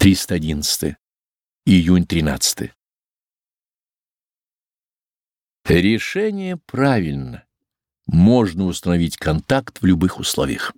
311. Июнь 13. Решение правильно. Можно установить контакт в любых условиях.